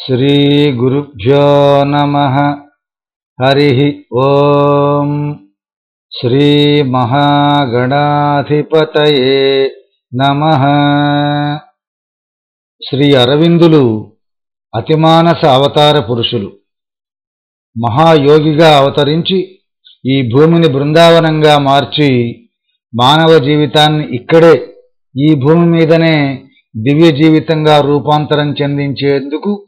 श्रीगुरुभ्यो नमः हरिः ॐ శ్రీమహాగణాధిపతయే నమ శ్రీ అరవిందులు అతిమానస అవతార పురుషులు మహాయోగిగా అవతరించి ఈ భూమిని బృందావనంగా మార్చి మానవ జీవితాన్ని ఇక్కడే ఈ భూమి మీదనే దివ్య జీవితంగా రూపాంతరం చెందించేందుకు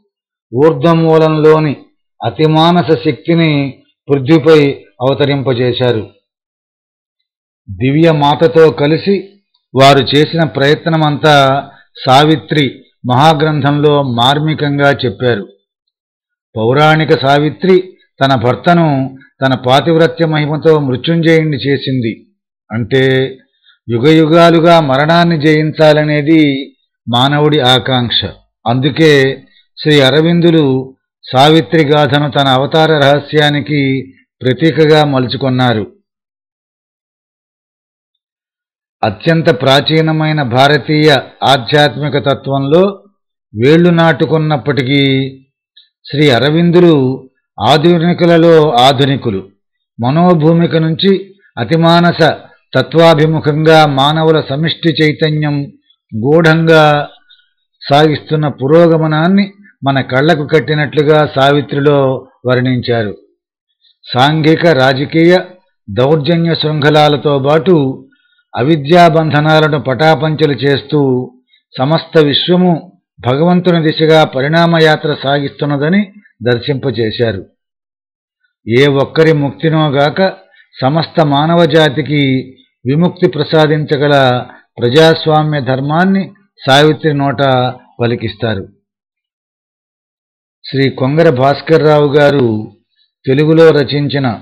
ఊర్ధ్వమూలంలోని అతిమానస శక్తిని పృథ్వీపై అవతరింపజేశారు. దివ్య మాతతో కలిసి వారు చేసిన ప్రయత్నమంతా సావిత్రి మహాగ్రంథంలో మార్మికంగా చెప్పారు. పౌరాణిక సావిత్రి తన భర్తను తన పాతివ్రత్య మహిమతో మృత్యుంజయుణ్ణి చేసింది. అంటే యుగయుగాలుగా మరణాన్ని జయించాలనేది మానవుడి ఆకాంక్ష. అందుకే శ్రీ అరవిందులు సావిత్రి గాథను తన అవతార రహస్యానికి ప్రతీకగా మలుచుకొన్నారు. అత్యంత ప్రాచీనమైన భారతీయ ఆధ్యాత్మిక తత్వంలో వేళ్ళు నాటుకున్నప్పటికీ శ్రీ అరవిందులు ఆధునికులలో ఆధునికులు. మనోభూమిక నుంచి అతిమానస తత్వాభిముఖంగా మానవుల సమిష్టి చైతన్యం గూఢంగా సాగిస్తున్న పురోగమనాన్ని మన కళ్ళకు కట్టినట్లుగా సావిత్రిలో వర్ణించారు. సాంఘిక రాజకీయ దౌర్జన్య శృంఖలాలతో పాటు అవిద్యాబంధనాలను పటాపంచలు చేస్తూ సమస్త విశ్వము భగవంతుని దిశగా పరిణామయాత్ర సాగిస్తున్నదని దర్శింపచేశారు ఏ ఒక్కరి ముక్తినోగాక సమస్త మానవ జాతికి విముక్తి ప్రసాదించగల ప్రజాస్వామ్య ధర్మాన్ని సావిత్రి నోట పలికిస్తారు. శ్రీ కొంగర భాస్కర్రావు గారు తెలుగులో రచించిన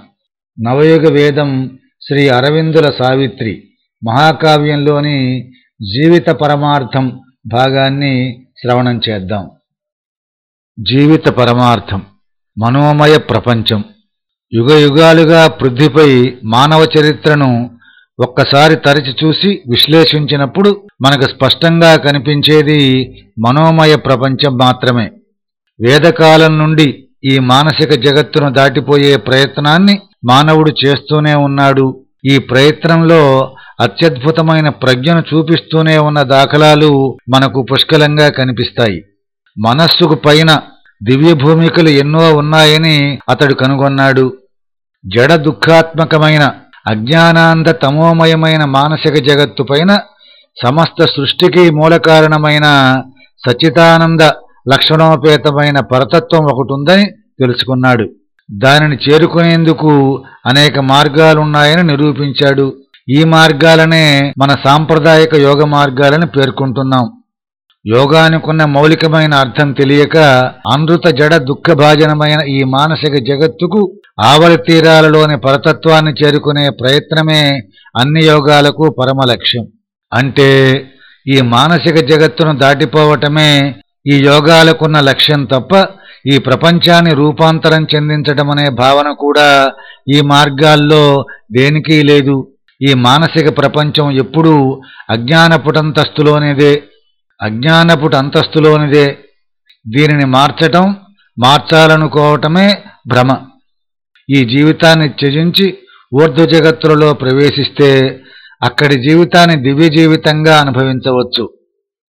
నవయుగ వేదం శ్రీ అరవిందుల సావిత్రి మహాకావ్యంలోని జీవిత పరమార్థం భాగాన్ని శ్రవణం చేద్దాం. జీవిత పరమార్థం మనోమయ ప్రపంచం. యుగయుగాలుగా పృథ్వీపై మానవ చరిత్రను ఒక్కసారి తరచి చూసి విశ్లేషించినప్పుడు మనకు స్పష్టంగా కనిపించేది మనోమయ ప్రపంచం మాత్రమే. వేదకాలం నుండి ఈ మానసిక జగత్తును దాటిపోయే ప్రయత్నాన్ని మానవుడు చేస్తూనే ఉన్నాడు. ఈ ప్రయత్నంలో అత్యద్భుతమైన ప్రజ్ఞను చూపిస్తూనే ఉన్న దాఖలాలు మనకు పుష్కలంగా కనిపిస్తాయి. మనస్సుకు పైన దివ్య భూమికలు ఎన్నో ఉన్నాయని అతడు కనుగొన్నాడు. జడ దుఃఖాత్మకమైన అజ్ఞానాంద తమోమయమైన మానసిక జగత్తు పైన సమస్త సృష్టికి మూల కారణమైన సచితానంద లక్షణోపేతమైన పరతత్వం ఒకటి ఉందని తెలుసుకున్నాడు. దానిని చేరుకునేందుకు అనేక మార్గాలున్నాయని నిరూపించాడు. ఈ మార్గాలనే మన సాంప్రదాయక యోగ మార్గాలని పేర్కొంటున్నాం. యోగానికున్న మౌలికమైన అర్థం తెలియక అనృత జడ దుఃఖభాజనమైన ఈ మానసిక జగత్తుకు ఆవలి తీరాలలోని పరతత్వాన్ని చేరుకునే ప్రయత్నమే అన్ని యోగాలకు పరమ లక్ష్యం. అంటే ఈ మానసిక జగత్తును దాటిపోవటమే ఈ యోగాలకున్న లక్ష్యం తప్ప ఈ ప్రపంచాన్ని రూపాంతరం చెందించటమనే భావన కూడా ఈ మార్గాల్లో దేనికీ లేదు. ఈ మానసిక ప్రపంచం ఎప్పుడూ అజ్ఞానపుటంతస్తులోనిదే. అజ్ఞానపుటంతస్తులోనిదే. దీనిని మార్చటం మార్చాలనుకోవటమే భ్రమ. ఈ జీవితాన్ని త్యజించి ఊర్ధ్వ జగత్తులలో ప్రవేశిస్తే అక్కడి జీవితాన్ని దివ్య జీవితంగా అనుభవించవచ్చు.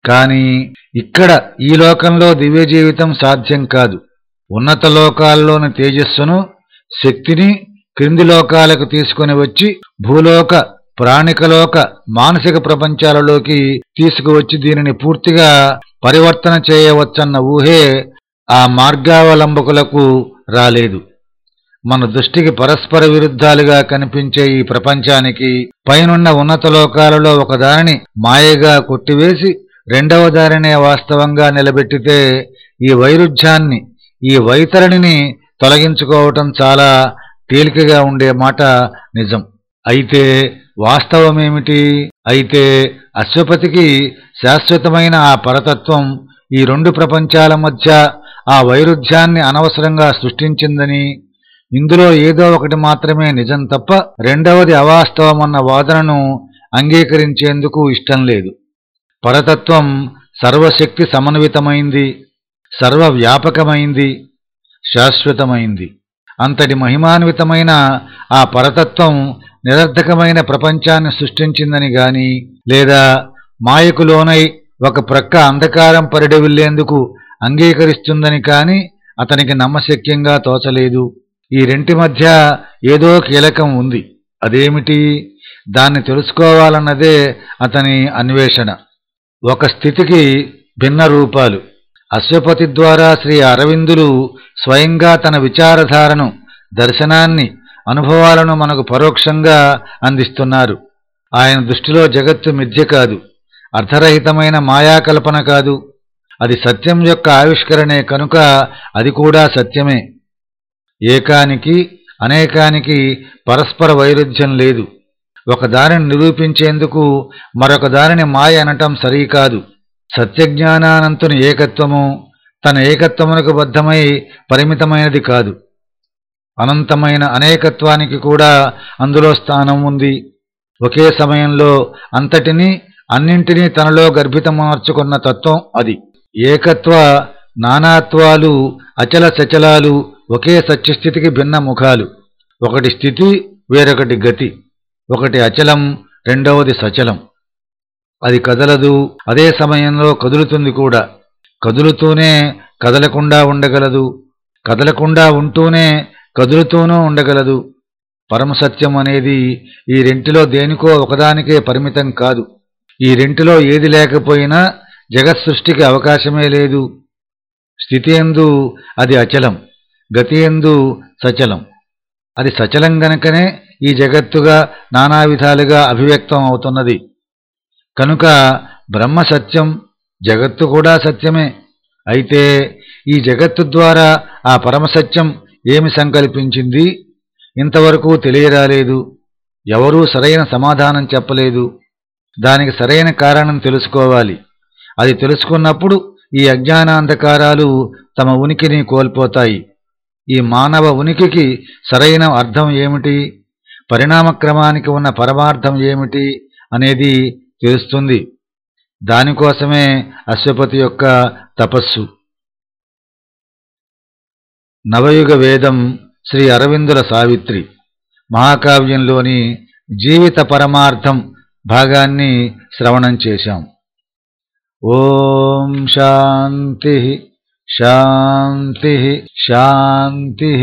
కానీ ఇక్కడ ఈ లోకంలో దివ్య జీవితం సాధ్యం కాదు. ఉన్నత లోకాల్లోని తేజస్సును శక్తిని క్రింది లోకాలకు తీసుకుని వచ్చి భూలోక ప్రాణికలోక మానసిక ప్రపంచాలలోకి తీసుకువచ్చి దీనిని పూర్తిగా పరివర్తన చేయవచ్చన్న ఊహే ఆ మార్గావలంబకులకు రాలేదు. మన దృష్టికి పరస్పర విరుద్ధాలుగా కనిపించే ఈ ప్రపంచానికి పైనున్న ఉన్నత లోకాలలో ఒకదానిని మాయగా కొట్టివేసి రెండవ దారినే వాస్తవంగా నిలబెట్టితే ఈ వైరుధ్యాన్ని ఈ వైతరణిని తొలగించుకోవటం చాలా తేలికగా ఉండే మాట నిజం. అయితే వాస్తవమేమిటి? అయితే అశ్వపతికి శాశ్వతమైన ఆ పరతత్వం ఈ రెండు ప్రపంచాల మధ్య ఆ వైరుధ్యాన్ని అనవసరంగా సృష్టించిందని ఇందులో ఏదో ఒకటి మాత్రమే నిజం తప్ప రెండవది అవాస్తవమన్న వాదనను అంగీకరించేందుకు ఇష్టం లేదు. పరతత్వం సర్వశక్తి సమన్వితమైంది సర్వవ్యాపకమైంది శాశ్వతమైంది. అంతటి మహిమాన్వితమైన ఆ పరతత్వం నిరర్ధకమైన ప్రపంచాన్ని సృష్టించిందని గాని లేదా మాయకు లోనై ఒక ప్రక్క అంధకారం పరిడవిల్లేందుకు అంగీకరిస్తుందని కాని అతనికి నమ్మశక్యంగా తోచలేదు. ఈ రెంటి మధ్య ఏదో కీలకం ఉంది. అదేమిటి? దాన్ని తెలుసుకోవాలన్నదే అతని అన్వేషణ. ఒక స్థితికి భిన్న రూపాలు. అశ్వపతి ద్వారా శ్రీ అరవిందులు స్వయంగా తన విచారధారను దర్శనాన్ని అనుభవాలను మనకు పరోక్షంగా అందిస్తున్నారు. ఆయన దృష్టిలో జగత్తు మిథ్య కాదు అర్థరహితమైన మాయాకల్పన కాదు. అది సత్యం యొక్క ఆవిష్కరణే కనుక అది కూడా సత్యమే. ఏకానికి అనేకానికి పరస్పర వైరుధ్యం లేదు. ఒక దారిని నిరూపించేందుకు మరొక దారిని మాయ అనటం సరికాదు. సత్యజ్ఞానానంతుని ఏకత్వము తన ఏకత్వమునకు బద్ధమై పరిమితమైనది కాదు. అనంతమైన అనేకత్వానికి కూడా అందులో స్థానం ఉంది. ఒకే సమయంలో అంతటినీ అన్నింటినీ తనలో గర్భితమార్చుకున్న తత్వం అది. ఏకత్వ నానాత్వాలు అచల సచలాలు ఒకే సత్యస్థితికి భిన్న ముఖాలు. ఒకటి స్థితి వేరొకటి గతి. ఒకటి అచలం రెండవది సచలం. అది కదలదు అదే సమయంలో కదులుతుంది కూడా. కదులుతూనే కదలకుండా ఉండగలదు కదలకుండా ఉంటూనే కదులుతూనూ ఉండగలదు. పరమసత్యం అనేది ఈ రెంటిలో దేనికో ఒకదానికే పరిమితం కాదు. ఈ రెంటిలో ఏది లేకపోయినా జగత్ సృష్టికి అవకాశమే లేదు. స్థితి ఎందు అది అచలం గతి ఎందు సచలం. అది సచలం గనుకనే ఈ జగత్తుగా నానా విధాలుగా అభివ్యక్తం అవుతున్నది. కనుక బ్రహ్మ సత్యం జగత్తు కూడా సత్యమే. అయితే ఈ జగత్తు ద్వారా ఆ పరమసత్యం ఏమి సంకల్పించింది? ఇంతవరకు తెలియరాలేదు. ఎవరూ సరైన సమాధానం చెప్పలేదు. దానికి సరైన కారణం తెలుసుకోవాలి. అది తెలుసుకున్నప్పుడు ఈ అజ్ఞానాంధకారాలు తమ ఉనికిని కోల్పోతాయి. ఈ మానవ ఉనికికి సరైన అర్థం ఏమిటి? పరిణామక్రమానికి ఉన్న పరమార్థం ఏమిటి? అనేది తెలుస్తుంది. దానికోసమే అశ్వపతి యొక్క తపస్సు. నవయుగ వేదం శ్రీ అరవిందుల సావిత్రి. మహాకావ్యంలోని జీవిత పరమార్థం భాగాన్ని శ్రవణం చేశాం. ఓం శాంతి. शान्तिः शान्तिः।